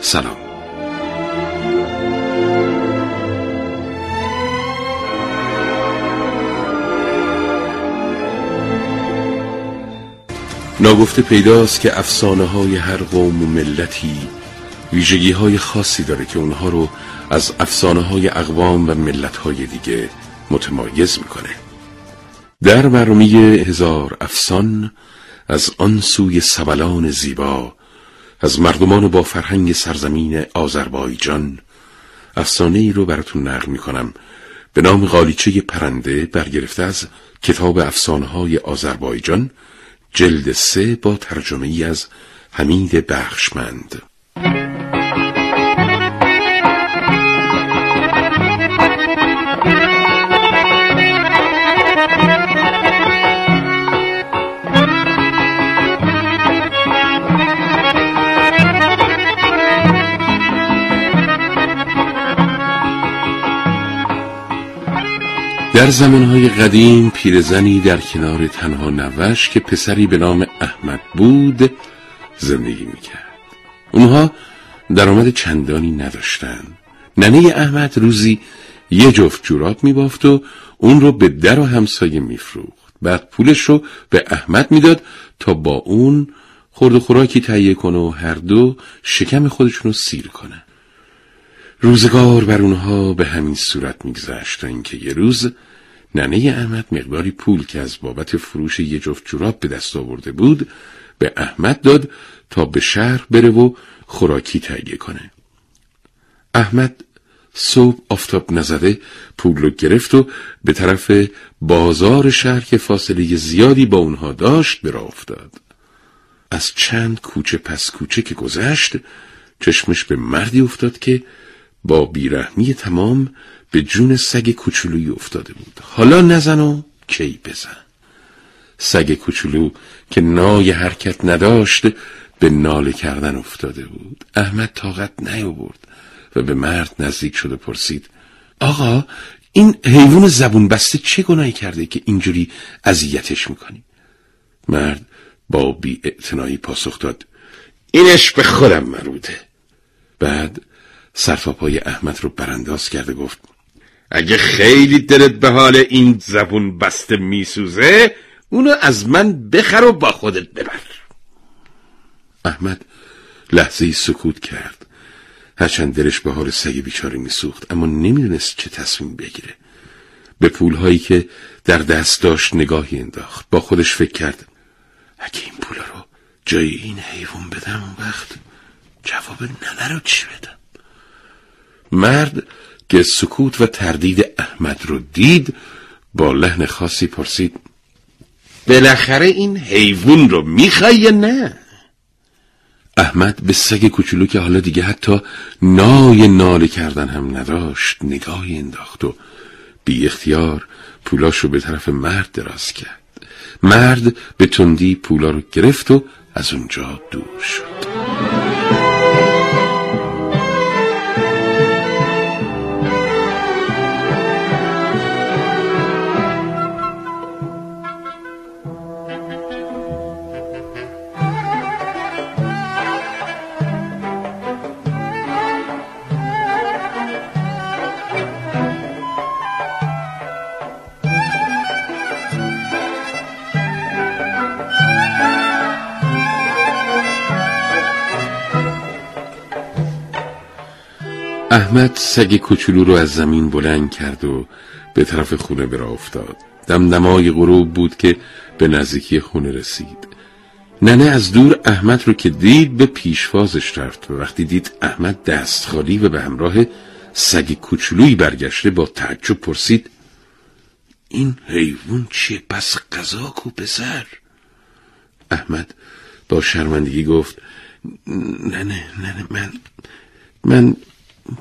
سلام. ناگفته پیداست که افسانه های هر قوم و ملتی ویژگی های خاصی داره که اونها رو از افسانه های اقوام و ملت های دیگه متمایز می‌کنه. در برمی هزار افسان از آن سوی سبلان زیبا از مردمان با فرهنگ سرزمین آذربایجان افسانه ای رو براتون نقل می کنم به نام غالیچه پرنده برگرفته از کتاب افسانه های آذربایجان جلد سه با ترجمه ای از حمید بخشمند. در زمانهای قدیم پیرزنی در کنار تنها نوش که پسری به نام احمد بود زندگی می‌کرد. اونها درآمد چندانی نداشتند ننه احمد روزی یه جفت جوراب میبافت و اون رو به در و همسایه میفروخت. بعد پولش رو به احمد می‌داد تا با اون خورد و خوراکی تهیه کنه و هر دو شکم خودشون رو سیر کنه روزگار بر اونها به همین صورت میگذشت تا اینکه یه روز ننه احمد مقداری پول که از بابت فروش یه جفت جوراب به دست آورده بود به احمد داد تا به شهر بره و خوراکی تهیه کنه. احمد صبح آفتاب نزده پول رو گرفت و به طرف بازار شهر که فاصله زیادی با اونها داشت به افتاد. از چند کوچه پس کوچه که گذشت چشمش به مردی افتاد که با بیرحمی تمام به جون سگ کوچولویی افتاده بود. حالا نزن و کی بزن. سگ کوچولو که نای حرکت نداشت به ناله کردن افتاده بود. احمد طاقت نیاورد و به مرد نزدیک شد و پرسید آقا این حیوان زبون بسته چه گناهی کرده که اینجوری اذیتش می‌کنی؟ مرد با بی پاسخ داد اینش به خودم مربوطه. بعد سرفاپای احمد رو برانداز کرده گفت اگه خیلی دلت به حال این زبون بسته میسوزه اونو از من بخر و با خودت ببر. احمد لحظه سکوت کرد. هرچند دلش به حال سگ بیچاره میسوخت اما نمی‌دونست چه تصمیم بگیره. به پولهایی که در دست داشت نگاهی انداخت. با خودش فکر کرد اگه این پولا رو جای این حیوان بدم اون وقت جواب ننه رو چی بدم؟ مرد که سکوت و تردید احمد رو دید با لحن خاصی پرسید بالاخره این حیوان رو می‌خوای یا نه؟ احمد به سگ کوچولو که حالا دیگه حتی نای ناله کردن هم نداشت نگاهی انداخت و بی اختیار پولاش رو به طرف مرد دراز کرد. مرد به تندی پولا رو گرفت و از اونجا دور شد. احمد سگ کوچولو رو از زمین بلند کرد و به طرف خونه برا افتاد. دمدمای غروب بود که به نزدیکی خونه رسید. ننه از دور احمد رو که دید به پیشوازش رفت و وقتی دید احمد دست خالی و به همراه سگ کوچولویی برگشته با تعجب پرسید این حیوان چیه؟ پس قضا کو پسر؟ احمد با شرمندگی گفت نه نه نه من من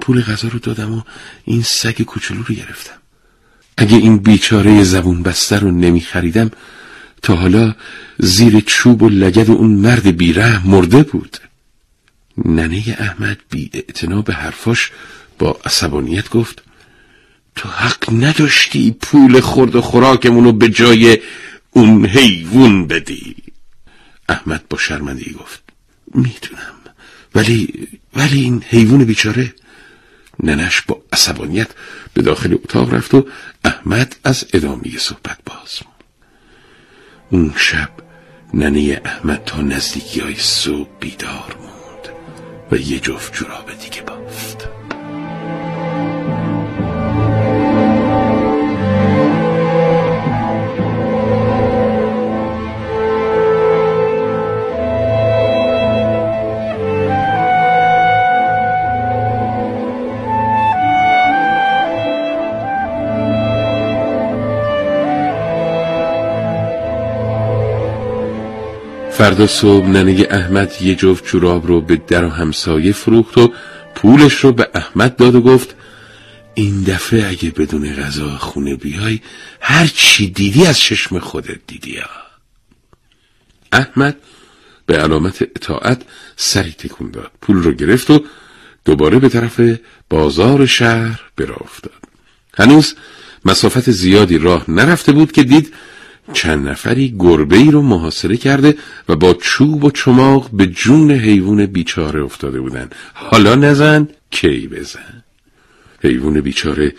پول غذا رو دادم و این سگ کوچولو رو گرفتم. اگه این بیچاره زبون بسته رو نمی خریدم تا حالا زیر چوب و لگد اون مرد بیره مرده بود. ننه احمد بی به حرفاش با عصبانیت گفت تو حق نداشتی پول خورد و خوراکمونو به جای اون حیوون بدی. احمد با شرمندگی گفت می‌دونم ولی ولی این حیوان بیچاره ننش با عصبانیت به داخل اتاق رفت و احمد از ادامه صحبت باز اون شب ننه احمد تا نزدیکی های صبح بیدار موند و یه جفت جوراب دیگه بافت فردا صبح ننه احمد یه جفت جوراب رو به در و همسایه فروخت و پولش رو به احمد داد و گفت این دفعه اگه بدون غذا خونه بیای هر چی دیدی از چشم خودت دیدی. احمد به علامت اطاعت سری تکون داد پول رو گرفت و دوباره به طرف بازار شهر برا افتاد هنوز مسافت زیادی راه نرفته بود که دید چند نفری گربه ای رو محاصره کرده و با چوب و چماق به جون حیوان بیچاره افتاده بودن حالا نزن کی بزن؟ حیوان بیچاره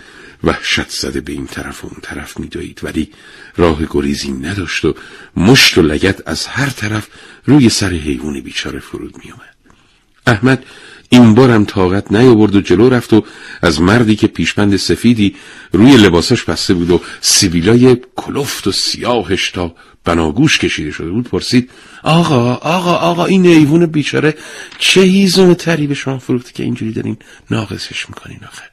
وحشت زده به این طرف و اون طرف میدوید ولی راه گریزی نداشت و مشت و لگت از هر طرف روی سر حیوان بیچاره فرود میومد احمد این بارم طاقت نیاورد و جلو رفت و از مردی که پیشبند سفیدی روی لباسش بسته بود و سیبیلای کلفت و سیاهش تا بناگوش کشیده شده بود پرسید آقا آقا آقا این ایوون بیچاره چه هیزم تری به شما فروخته که اینجوری دارین ناقصش می‌کنین آخه؟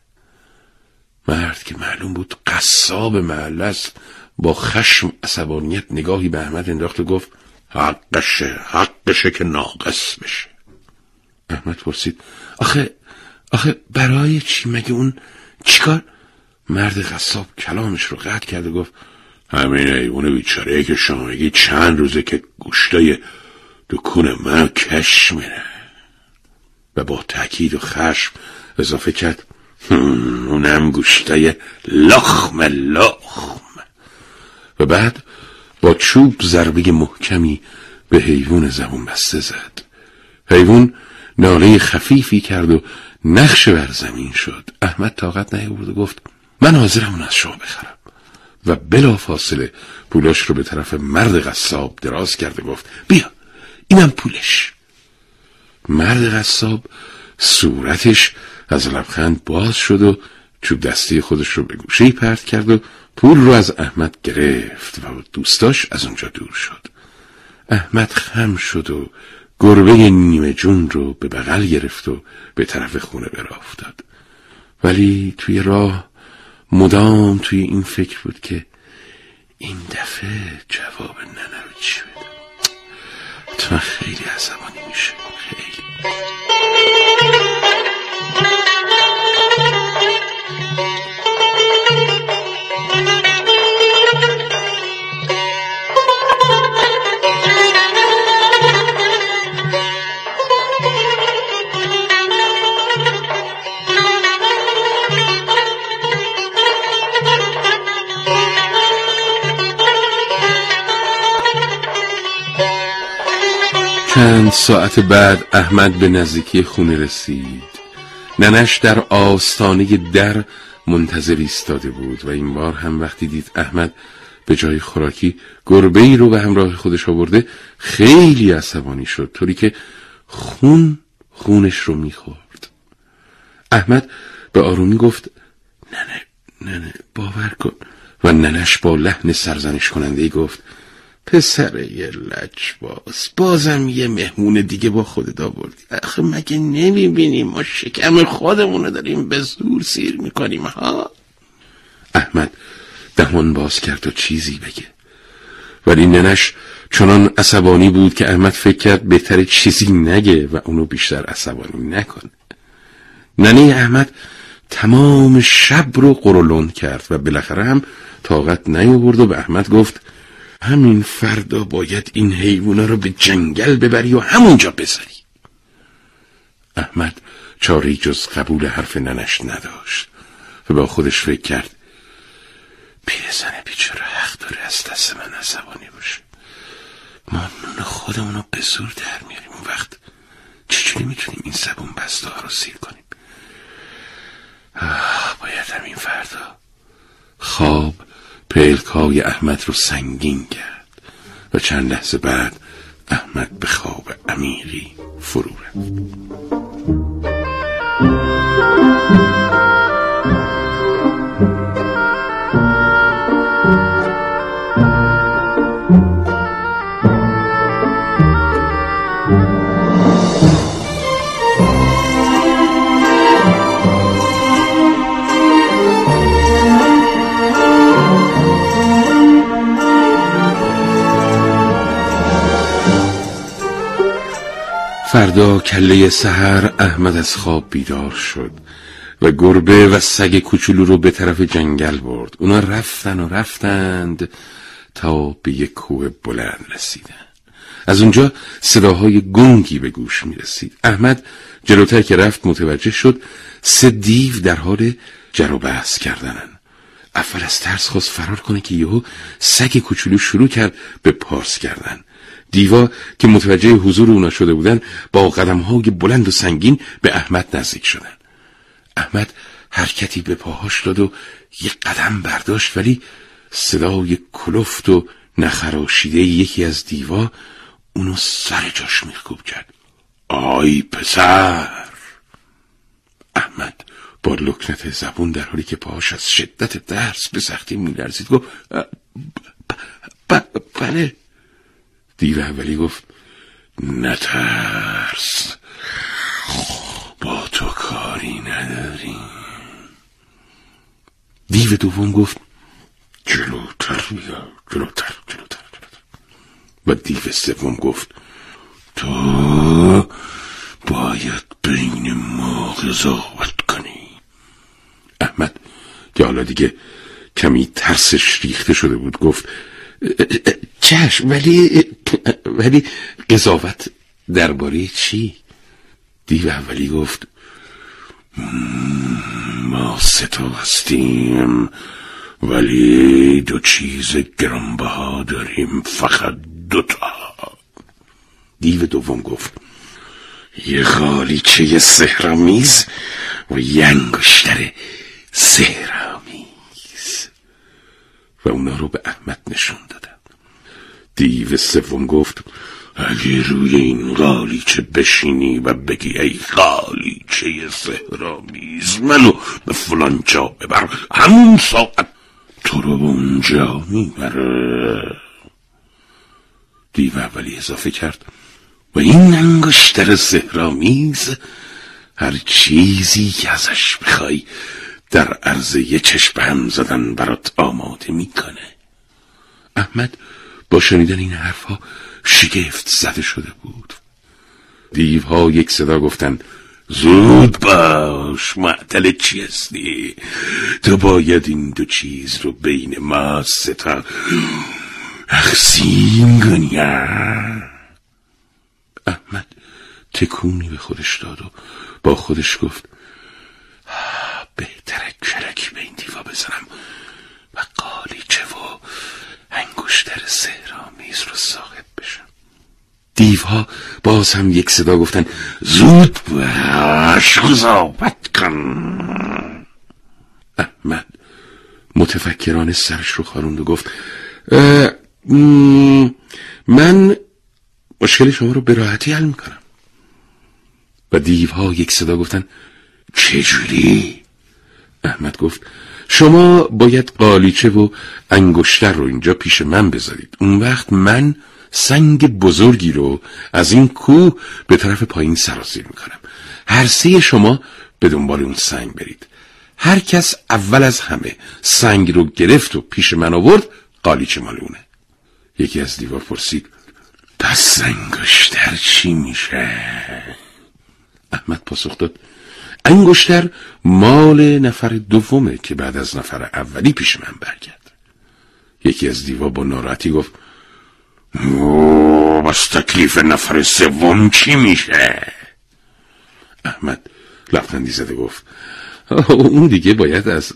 مرد که معلوم بود قصاب محله با خشم عصبانیت نگاهی به احمد انداخت و گفت حقشه حقشه که ناقص بشه. احمد پرسید آخه آخه برای چی؟ مگه اون چیکار؟ مرد قصاب کلامش رو قطع کرد و گفت همین ایوون بیچاره که شما میگی چند روزه که گوشتای دکون من کش میره. و با تاکید و خشم اضافه کرد اونم گوشتای لخم لخم. و بعد با چوب ضربه محکمی به حیوان زبون بسته زد. حیوان ناله خفیفی کرد و نقش بر زمین شد. احمد طاقت نیاورد و گفت من حاضرم اون از شما بخرم. و بلا فاصله پولاش رو به طرف مرد قصاب دراز کرد و گفت بیا اینم پولش. مرد قصاب صورتش از لبخند باز شد و چوب دستی خودش رو به گوشه پرت کرد و پول رو از احمد گرفت و دوستاش از اونجا دور شد. احمد خم شد و گربه نیمه جون رو به بغل گرفت و به طرف خونه برا افتاد. ولی توی راه مدام توی این فکر بود که این دفعه جواب ننه رو چی بدم حتما خیلی عصبانی میشه ساعت بعد احمد به نزدیکی خونه رسید. ننش در آستانه در منتظر ایستاده بود و این بار هم وقتی دید احمد به جای خوراکی گربه ای رو به همراه خودش آورده خیلی عصبانی شد طوری که خون خونش رو می‌خورد. احمد به آرومی گفت ننه ننه باور کن. و ننش با لحن سرزنش کننده ای گفت پسر یه باز. بازم یه مهمون دیگه با خودت آوردی. آخه مگه نمی‌بینیم؟ ما شکم خودمونو داریم به زور سیر می‌کنیم ها؟ احمد دهان باز کرد و چیزی بگه. ولی ننش چنان عصبانی بود که احمد فکر کرد بهتر چیزی نگه و اونو بیشتر عصبانی نکنه ننه احمد تمام شب رو قرولند کرد و بالاخره هم طاقت نیاورد و به احمد گفت همین فردا باید این حیوونا رو به جنگل ببری و همونجا بذاری. احمد چاری جز قبول حرف ننش نداشت و با خودش فکر کرد پیرزن بیچاره حق داره از دست من عصبانی باشه. ما نون خودمونو به زور در میاریم. اون وقت چجوری می‌تونیم این زبون بسته ها رو سیر کنیم؟ آه باید همین فردا خواب پلکای احمد رو سنگین کرد و چند لحظه بعد احمد به خواب عمیقی فرو رفت فردا کله سحر احمد از خواب بیدار شد و گربه و سگ کوچولو رو به طرف جنگل برد. اونا رفتن و رفتند تا به یک کوه بلند رسیدن. از اونجا صداهای گنگی به گوش می رسید. احمد جلوتر که رفت متوجه شد سه دیو در حال جر و بحث کردنن. اول از ترس خواست فرار کنه که یهو سگ کوچولو شروع کرد به پارس کردن. دیوا که متوجه حضور اونا شده بودن با های بلند و سنگین به احمد نزدیک شدن. احمد حرکتی به پاهاش داد و یه قدم برداشت ولی صدای کلفت و نخراشیده یکی از دیوا اونو سر جاش میخکوب کرد. آی پسر! احمد با لکنت زبون در حالی که پاهاش از شدت درس به سختی میلرزید گفت بله. دیو اولی گفت نترس. با تو کاری نداریم. دیو دوم گفت جلوتر بیا جلوتر جلوتر جلوتر. و دیو سوم گفت تو باید بین ما قضاوت کنی. احمد که حالا دیگه کمی ترسش ریخته شده بود گفت چشم ولی ولی قضاوت درباره چی؟ دیو اولی گفت ما ستا هستیم ولی دو چیز گرانبها داریم فقط دوتا دیو دوم گفت یه غالیچه سهرامیز و یه انگشتر سهرامیز و اونا رو به احمد نشون دادن. دیو سوم گفت اگه روی این غالیچه بشینی و بگی ای غالیچه سهرامیز منو به فلان جا ببر. همون ساعت تو رو اونجا می‌بره. دیو اولی اضافه کرد و این انگشتر سهرامیز هر چیزی که ازش بخوای در عرض یه چشم هم زدن برات آماده می‌کنه. احمد شنیدن این حرفها شگفت زده شده بود. دیوها یک صدا گفتن زود باش معطل چی هستی؟ تو باید این دو چیز رو بین ما ستا اخسیم کنی احمد تکونی به خودش داد و با خودش گفت بهتره کرکی به این دیوا بزنم. و قالیچه و انگشتر سهرامیز رو صاحب بشم. دیوها باز هم یک صدا گفتن زود باش قضاوت کن. احمد متفکرانه سرش رو خاروند و گفت من مشکل شما رو به حل می‌کنم. و دیوها یک صدا گفتن چجوری؟ احمد گفت شما باید قالیچه و انگشتر رو اینجا پیش من بذارید. اون وقت من سنگ بزرگی رو از این کوه به طرف پایین سرازیر می‌کنم. هر سه شما به دنبال اون سنگ برید. هر کس اول از همه سنگ رو گرفت و پیش من آورد قالیچه مالونه یکی از دیوار پرسید پس انگشتر چی میشه؟ احمد پاسخ داد انگشتر مال نفر دومه که بعد از نفر اولی پیش من برگرد. یکی از دیوا با ناراحتی گفت بس تکلیف نفر سوم چی میشه؟ احمد لبخندی زده گفت اون دیگه باید از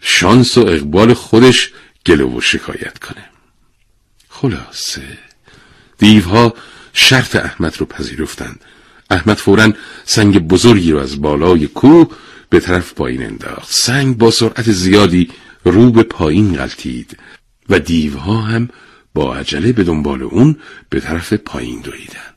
شانس و اقبال خودش گلو و شکایت کنه. خلاصه دیوها شرط احمد رو پذیرفتند. احمد فورا سنگ بزرگی رو از بالای کوه به طرف پایین انداخت. سنگ با سرعت زیادی رو به پایین غلطید و دیوها هم با عجله به دنبال اون به طرف پایین دویدن.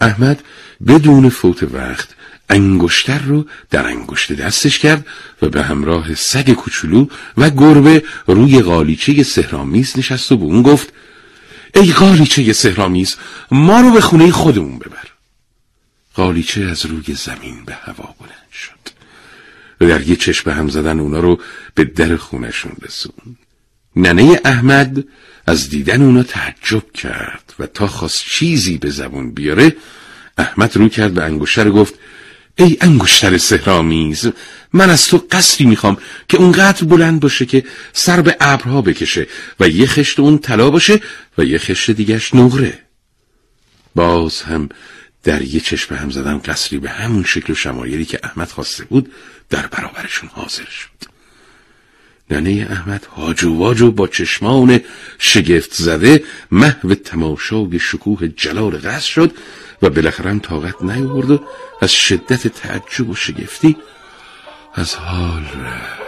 احمد بدون فوت وقت انگشتر رو در انگشت دستش کرد و به همراه سگ کوچولو و گربه روی قالیچه سهرامیز نشست و به اون گفت ای قالیچه سهرامیز ما رو به خونه خودمون ببر. قالیچه از روی زمین به هوا بلند شد. و در یه چشم هم زدن اونا رو به در خونشون رسون ننه احمد از دیدن اونا تعجب کرد و تا خواست چیزی به زبون بیاره احمد رو کرد به انگشتر گفت ای انگشتر سهرامیز من از تو قصری می‌خوام که اونقدر بلند باشه که سر به ابرها بکشه و یه خشت اون طلا باشه و یه خشت دیگش نقره. باز هم در یه چشم هم زدن قصری به همون شکل و شمایلی که احمد خواسته بود در برابرشون حاضر شد. ننه احمد هاج و واج و با چشمان شگفت زده محو تماشای شکوه جلال قصر شد و بالاخره طاقت نیاورد و از شدت تعجب و شگفتی از حال رفت.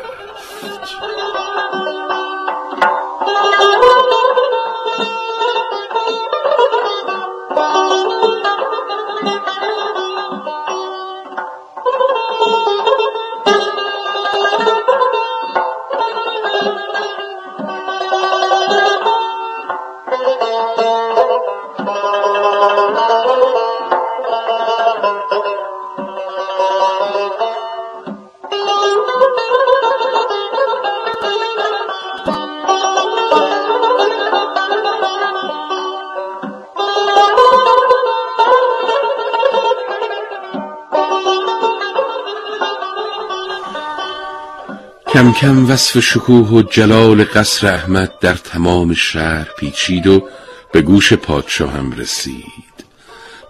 کم کم وصف شکوه و جلال قصر احمد در تمام شهر پیچید و به گوش پادشاه هم رسید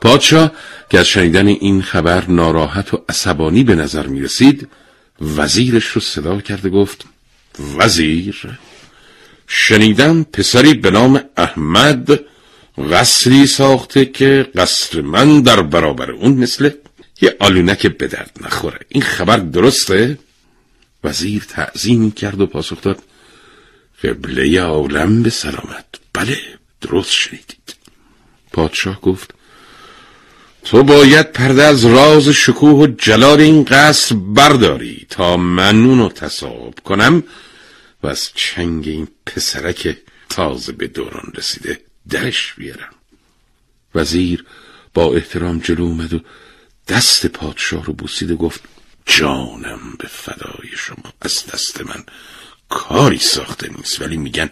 پادشاه که از شنیدن این خبر ناراحت و عصبانی به نظر می رسید وزیرش رو صدا کرده گفت وزیر شنیدم پسری به نام احمد قصری ساخته که قصر من در برابر اون مثل یه آلونک به درد نخوره این خبر درسته؟ وزیر تعظیم کرد و پاسخ داد. قبله عالم به سلامت. بله درست شنیدید. پادشاه گفت تو باید پرده از راز شکوه و جلال این قصر برداری تا من اونو تصاب کنم و از چنگ این پسرک تازه به دوران رسیده درش بیارم. وزیر با احترام جلو اومد و دست پادشاه رو بوسید و گفت جانم به فدای شما. از دست من کاری ساخته نیست. ولی میگن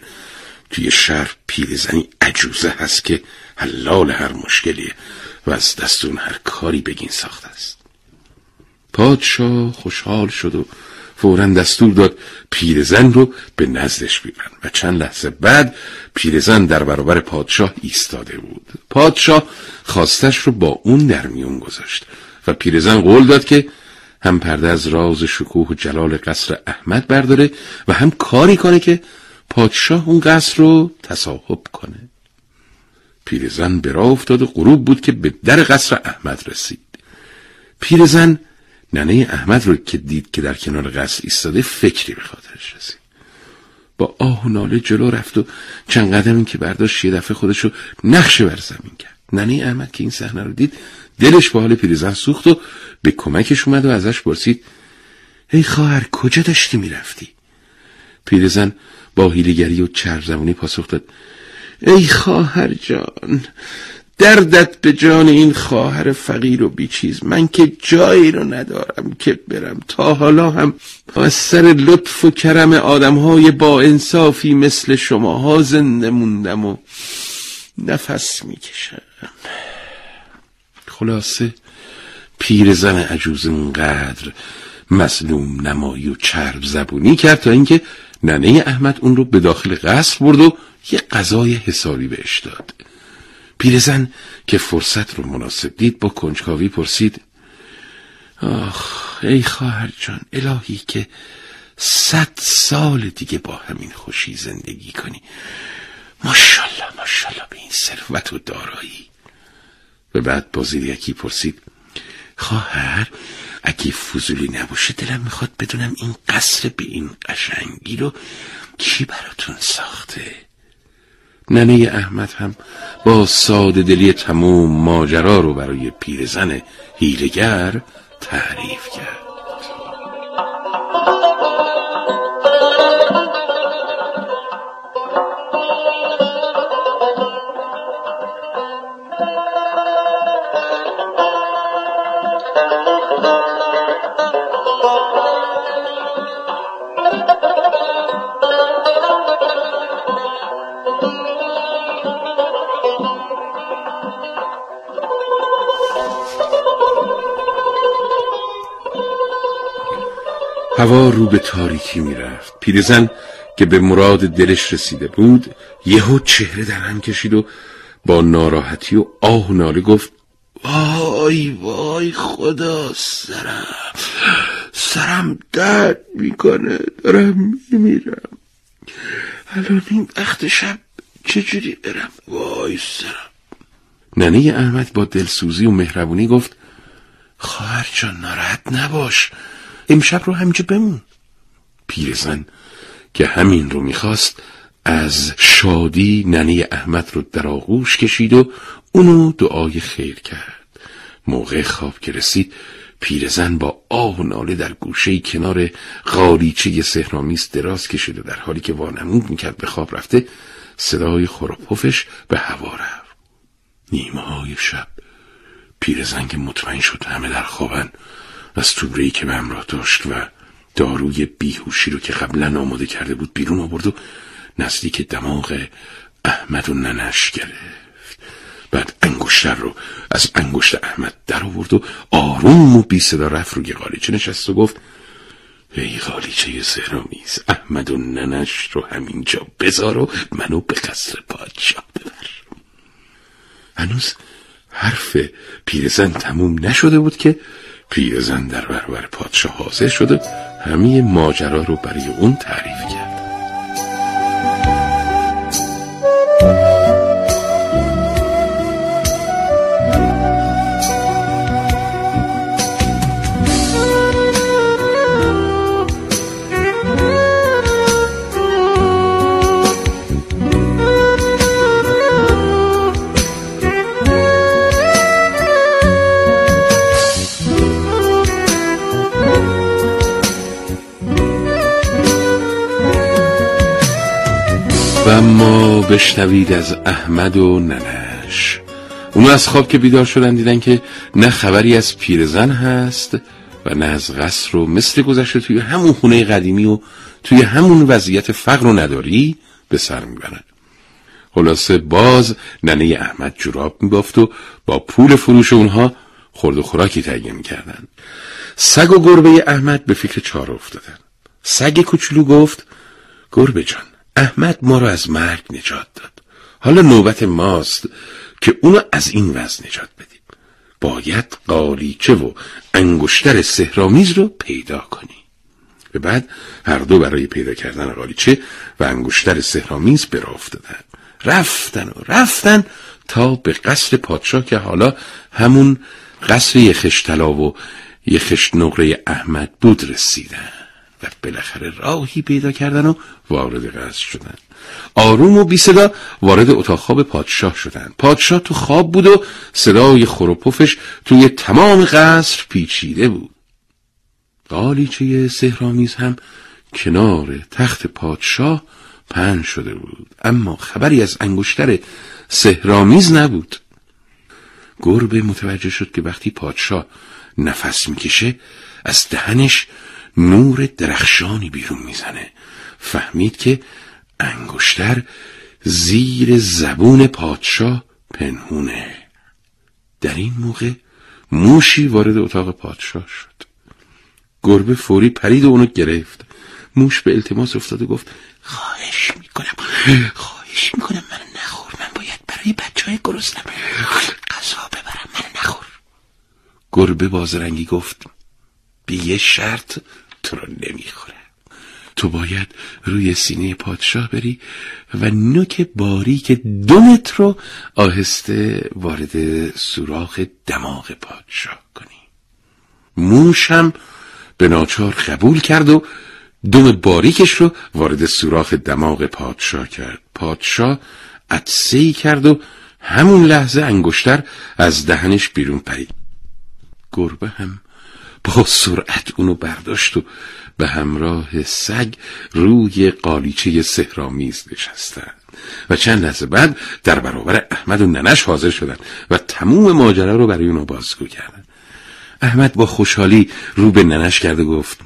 توی شهر پیرزنی عجوزه هست که حلال هر مشکلیه و از دستون هر کاری بگین ساخته است. پادشاه خوشحال شد و فورا دستور داد پیرزن رو به نزدش بیبرن و چند لحظه بعد پیرزن در برابر پادشاه ایستاده بود. پادشاه خواستش رو با اون در میون گذاشت و پیرزن قول داد که هم پرده از راز شکوه و جلال قصر احمد برداره و هم کاری کنه که پادشاه اون قصر رو تصاحب کنه. پیرزن به افتاد و غروب بود که به در قصر احمد رسید. پیرزن ننه احمد رو که دید که در کنار قصر ایستاده فکری به خاطرش رسید. با آه و ناله جلو رفت و چند قدم که برداشت یه دفعه خودش رو نقشه بر زمین کرد. ننه احمد که این صحنه رو دید دلش به حال پیرزن سوخت و به کمکش اومد و ازش پرسید ای خواهر کجا داشتی می‌رفتی؟ پیرزن با هیلگری و چرزمونی پاسخ داد ای خواهر جان دردت به جان این خواهر فقیر و بیچیز من که جایی رو ندارم که برم تا حالا هم از سر لطف و کرم آدمهای با انصافی مثل شماها زنده موندم و نفس می‌کشم. خلاصه پیرزن عجوز اونقدر مظلوم نمایی و چرب زبونی کرد تا اینکه ننه احمد اون رو به داخل قصر برد و یه غذای حسابی بهش داد. پیرزن که فرصت رو مناسب دید با کنجکاوی پرسید آخ ای خواهر جان الهی که صد سال دیگه با همین خوشی زندگی کنی. ماشالله ماشالله به این ثروت و دارایی و بعد با یکی پرسید خواهر اگه فضولی نباشه دلم می‌خواد بدونم این قصر به این قشنگی رو کی براتون ساخته؟ ننه احمد هم با ساده دلی تموم ماجرا رو برای پیرزن هیلگر تعریف کرد. هوا رو به تاریکی می‌رفت. پیرزن که به مراد دلش رسیده بود یهو چهره در هم کشید و با ناراحتی و آه و ناله گفت وای وای خدا سرم سرم درد می‌کنه دارم میمیرم. الان این وقت شب چجوری برم؟ وای سرم. ننه احمد با دلسوزی و مهربونی گفت خواهر جان ناراحت نباش. امشب رو همینجا بمون. پیرزن که همین رو می‌خواست از شادی ننه احمد رو در آغوش کشید و اونو دعای خیر کرد. موقع خواب که رسید پیرزن با آه و ناله در گوشه کنار غالیچه سهرامیز دراز کشید و در حالی که وانمود می‌کرد به خواب رفته صدای خروپفش به هوا رفت. نیمه های شب. پیرزن که مطمئن شد همه در خوابن. از که به همراه داشت و داروی بیهوشی رو که قبلا آماده کرده بود بیرون آورد و نزدیک دماغ احمد و ننش گرفت. بعد انگشتر رو از انگشت احمد در آورد و آروم و بی صدا رفت روی قالیچه نشست و گفت ای قالیچه سهرامیز احمد و ننش رو همینجا بذار و منو به قصر پادشاه ببر. هنوز حرف پیرزن تموم نشده بود که پیرزن در برابر پادشاه حاضر شده همه ماجرا رو برای اون تعریف کرد. و اما بشنوید از احمد و ننش. اونو از خواب که بیدار شدن دیدن که نه خبری از پیرزن هست و نه از قصر و مثل گذشته توی همون خونه قدیمی و توی همون وضعیت فقر و نداری به سر می‌برن. خلاصه باز ننه احمد جراب میبافت و با پول فروش اونها خورد و خوراکی تهیه می‌کردن. سگ و گربه احمد به فکر چاره افتادن. سگ کوچولو گفت گربه جان احمد ما رو از مرگ نجات داد. حالا نوبت ماست که اونو از این وضع نجات بدیم. باید قالیچه و انگشتر سهرامیز رو پیدا کنی به بعد هر دو برای پیدا کردن قالیچه و انگشتر سهرامیز برا افتادن. رفتن و رفتن تا به قصر پادشاه که حالا همون قصر یخشتلا و یخشت نقره احمد بود رسیدن. بالاخره راهی پیدا کردن و وارد قصر شدن. آروم و بی صدا وارد اتاق خواب پادشاه شدن. پادشاه تو خواب بود و صدای خروپفش توی تمام قصر پیچیده بود. قالیچه سهرامیز هم کنار تخت پادشاه پهن شده بود. اما خبری از انگشتر سهرامیز نبود. گربه متوجه شد که وقتی پادشاه نفس می‌کشه از دهنش نور درخشانی بیرون می‌زنه. فهمید که انگشتر زیر زبون پادشاه پنهونه. در این موقع موشی وارد اتاق پادشاه شد. گربه فوری پرید و اونو گرفت. موش به التماس افتاد و گفت خواهش می‌کنم. خواهش می‌کنم من نخور. من باید برای بچه های گرسنم غذا ببرم. من نخور. گربه بازرنگی گفت بیه شرط تو رو نمی‌خوره تو باید روی سینه پادشاه بری و نوک باریک دمت رو آهسته وارد سوراخ دماغ پادشاه کنی. موش هم به ناچار قبول کرد و دم باریکش رو وارد سوراخ دماغ پادشاه کرد. پادشاه عدسه کرد و همون لحظه انگشتر از دهنش بیرون پرید. گربه هم با سرعت اونو برداشت و به همراه سگ روی قالیچه سهرامیز نشستند. و چند لحظه بعد در برابر احمد و ننش حاضر شدند و تموم ماجرا رو برای اونو بازگو کردند. احمد با خوشحالی رو به ننش کرد و گفت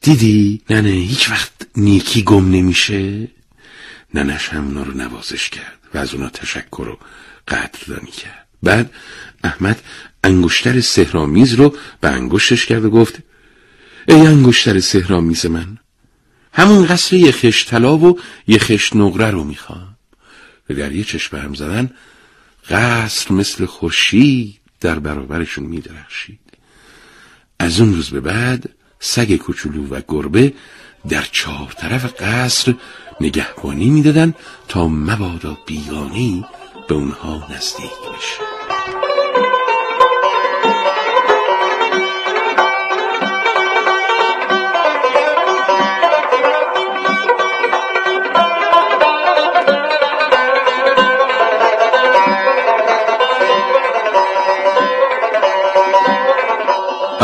دیدی ننه هیچ وقت نیکی گم نمیشه؟ ننش هم اونا رو نوازش کرد و از اونا تشکر و قدردانی کرد. بعد احمد انگشتر سهرامیز رو به انگشتش کرد و گفت ای انگشتر سهرامیز من همون قصر یه خش طلا و یه خش نقره رو می‌خوام. و در یه چشم هم زدن قصر مثل خورشید در برابرشون میدرخشید. از اون روز به بعد سگ کوچولو و گربه در چهار طرف قصر نگهبانی می‌دادن تا مبادا بیگانی به اونها نزدیک بشه.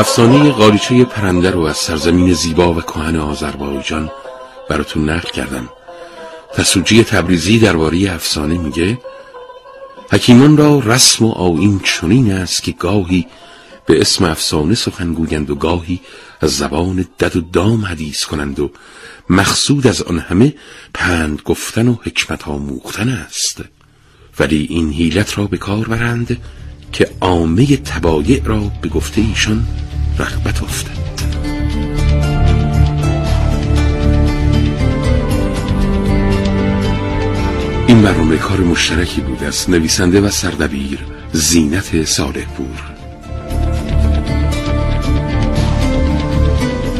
افسانه قالیچه پرنده رو از سرزمین زیبا و کهن آذربایجان براتون نقل کردم. تسوجی تبریزی درباره افسانه میگه حکیمان را رسم و آین چنین است که گاهی به اسم افسانه سخن گویند و گاهی از زبان دد و دام حدیث کنند و مقصود از آن همه پند گفتن و حکمت آموختن است. ولی این حیلت را به کار برند که عامه تبایع را به گفته ایشان رغبت افتد. این برنامه کار مشترکی بود از نویسنده و سردبیر زینت صالح پور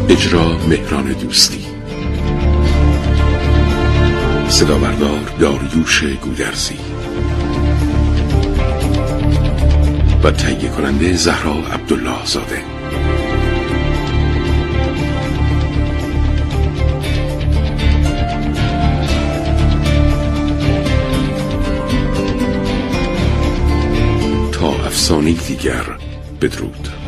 اجرا مهران دوستی. صدا بردار داریوش گودرزی. و تهیه کننده زهرا عبدالله زاده افسانه دیگر بدرود.